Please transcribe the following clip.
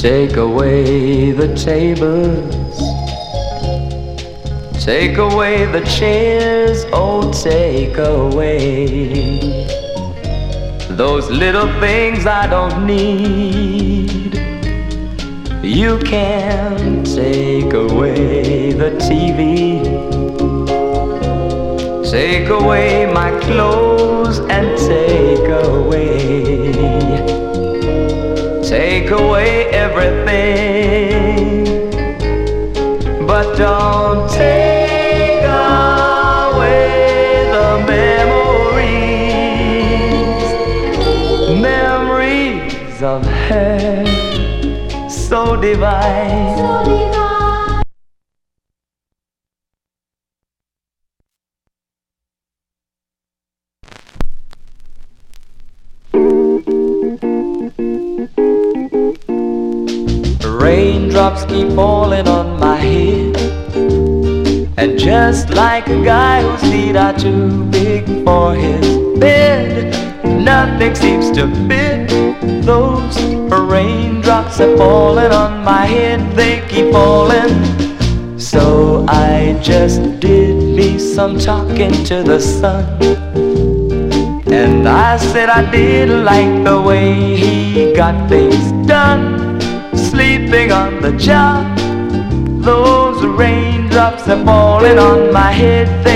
Take away the tables. Take away the chairs. Oh, take away those little things I don't need. You can take away the TV. Take away my clothes Take away everything. But don't take away the memories. Memories of her so divine. Raindrops keep falling on my head. And just like a guy whose feet are too big for his bed, nothing seems to fit. Those raindrops are falling on my head, they keep falling. So I just did me some talking to the sun. And I said I didn't like the way he got things. Sleeping on the job, those raindrops are falling on my head, they